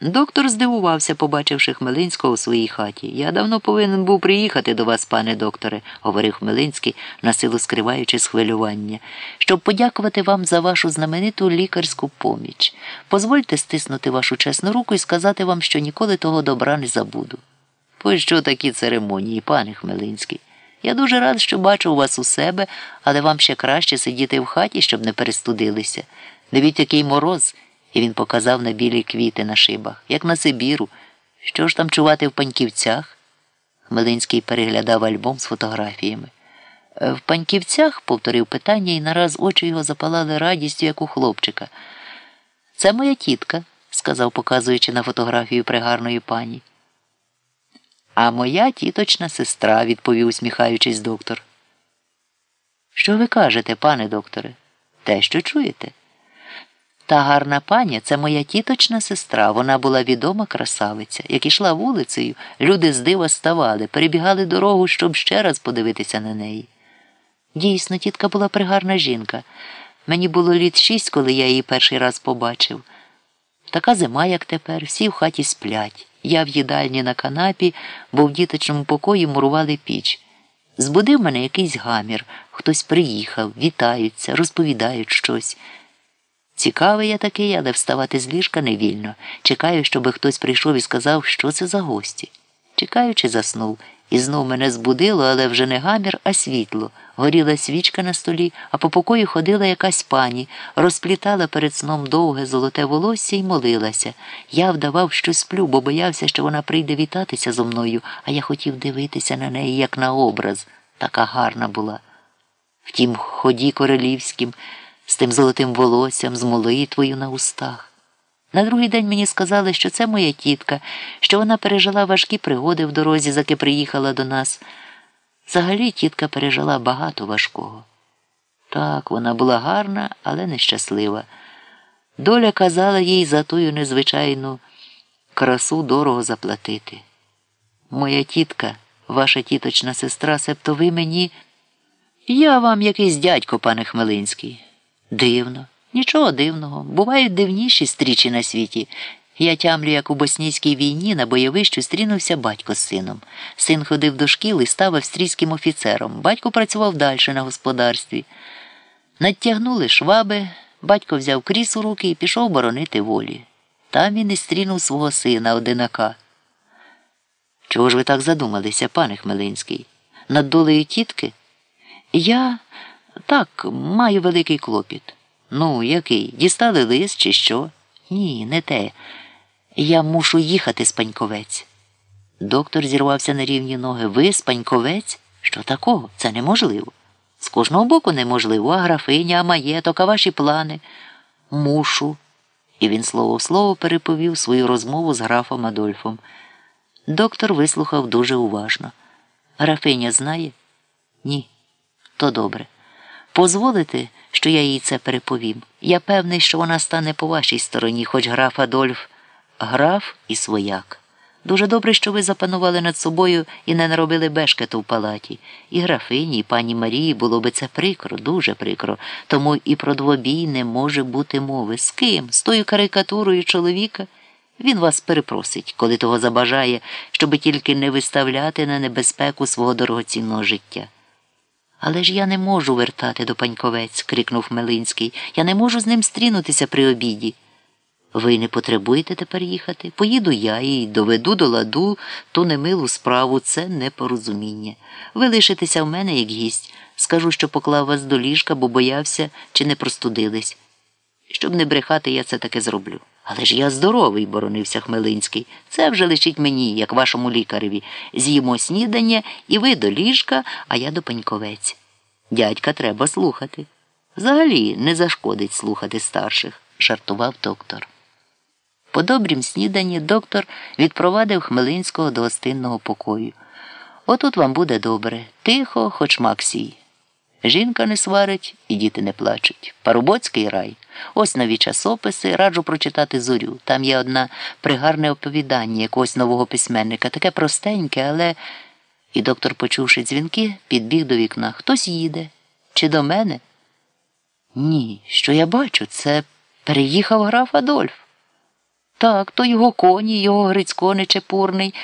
Доктор здивувався, побачивши Хмелинського у своїй хаті. Я давно повинен був приїхати до вас, пане докторе, говорив Хмелинський, на силу скриваючи схвилювання, щоб подякувати вам за вашу знамениту лікарську поміч. Позвольте стиснути вашу чесну руку і сказати вам, що ніколи того добра не забуду. Пощо такі церемонії, пане Хмелинський? Я дуже рад, що бачу вас у себе, але вам ще краще сидіти в хаті, щоб не перестудилися. Дивіть, який мороз. І він показав на білі квіти на шибах, як на Сибіру. Що ж там чувати в паньківцях? Хмелинський переглядав альбом з фотографіями. «Е, В паньківцях, повторив питання, і нараз очі його запалали радістю, як у хлопчика. Це моя тітка, сказав, показуючи на фотографію пригарної пані. А моя тіточна сестра, відповів, усміхаючись доктор. Що ви кажете, пане докторе? Те, що чуєте? Та гарна пані це моя тіточна сестра. Вона була відома красавиця. Як ішла вулицею, люди з дива ставали, перебігали дорогу, щоб ще раз подивитися на неї. Дійсно, тітка була пригарна жінка. Мені було літ шість, коли я її перший раз побачив. Така зима, як тепер, всі в хаті сплять. Я в їдальні на канапі, бо в діточному покої мурували піч. Збудив мене якийсь гамір, хтось приїхав, вітаються, розповідають щось. Цікавий я такий, але вставати з ліжка не вільно. Чекаю, щоби хтось прийшов і сказав, що це за гості. Чекаючи, заснув, і знов мене збудило, але вже не гамір, а світло. Горіла свічка на столі, а по покою ходила якась пані, розплітала перед сном довге золоте волосся і молилася. Я вдавав, що сплю, бо боявся, що вона прийде вітатися зо мною, а я хотів дивитися на неї, як на образ. Така гарна була. Втім, ході королівським з тим золотим волоссям, з молитвою на устах. На другий день мені сказали, що це моя тітка, що вона пережила важкі пригоди в дорозі, заки приїхала до нас. Взагалі тітка пережила багато важкого. Так, вона була гарна, але нещаслива. Доля казала їй за тую незвичайну красу дорого заплатити. Моя тітка, ваша тіточна сестра, себто ви мені. Я вам якийсь дядько, пане Хмелинський. Дивно, нічого дивного. Бувають дивніші стрічі на світі. Я тямлю, як у боснійській війні на бойовищу стрінувся батько з сином. Син ходив до шкіл і став австрійським офіцером. Батько працював далі на господарстві. Надтягнули шваби, батько взяв кріс у руки і пішов боронити волі. Там він і стрінув свого сина одинака. Чого ж ви так задумалися, пане Хмелинський? Над долею тітки? Я так маю великий клопіт. Ну, який? Дістали лист чи що? Ні, не те. Я мушу їхати з паньковець. Доктор зірвався на рівні ноги. Ви спаньковець? Що такого? Це неможливо. З кожного боку неможливо, а графиня, а маєток, а ваші плани. Мушу. І він слово в слово переповів свою розмову з графом Адольфом. Доктор вислухав дуже уважно. Графиня знає? Ні. То добре. Позволите, що я їй це переповім. Я певний, що вона стане по вашій стороні, хоч граф Адольф, граф і свояк. Дуже добре, що ви запанували над собою і не наробили бешкету в палаті. І графині, і пані Марії було би це прикро, дуже прикро. Тому і про двобій не може бути мови. З ким? З тою карикатурою чоловіка? Він вас перепросить, коли того забажає, щоби тільки не виставляти на небезпеку свого дорогоцінного життя. Але ж я не можу вертати до паньковець, крикнув Мелинський. Я не можу з ним стрінутися при обіді. Ви не потребуєте тепер їхати? Поїду я і доведу до ладу ту немилу справу, це непорозуміння. Ви лишитеся в мене як гість. Скажу, що поклав вас до ліжка, бо боявся, чи не простудились. Щоб не брехати, я це таки зроблю. Але ж я здоровий, боронився Хмелинський. Це вже лишить мені, як вашому лікареві. З'їмо снідання, і ви до ліжка, а я до паньковець. Дядька треба слухати. Взагалі не зашкодить слухати старших, жартував доктор. По добрім сніданні доктор відпровадив Хмелинського до гостинного покою. Отут вам буде добре, тихо, хоч Максій. Жінка не сварить і діти не плачуть. Парубоцький рай. Ось нові часописи, раджу прочитати зорю. Там є одна пригарне оповідання якогось нового письменника, таке простеньке, але. І доктор, почувши дзвінки, підбіг до вікна. Хтось їде. Чи до мене? Ні, що я бачу, це переїхав граф Адольф. Так, то його коні, його Грицько нечепурний.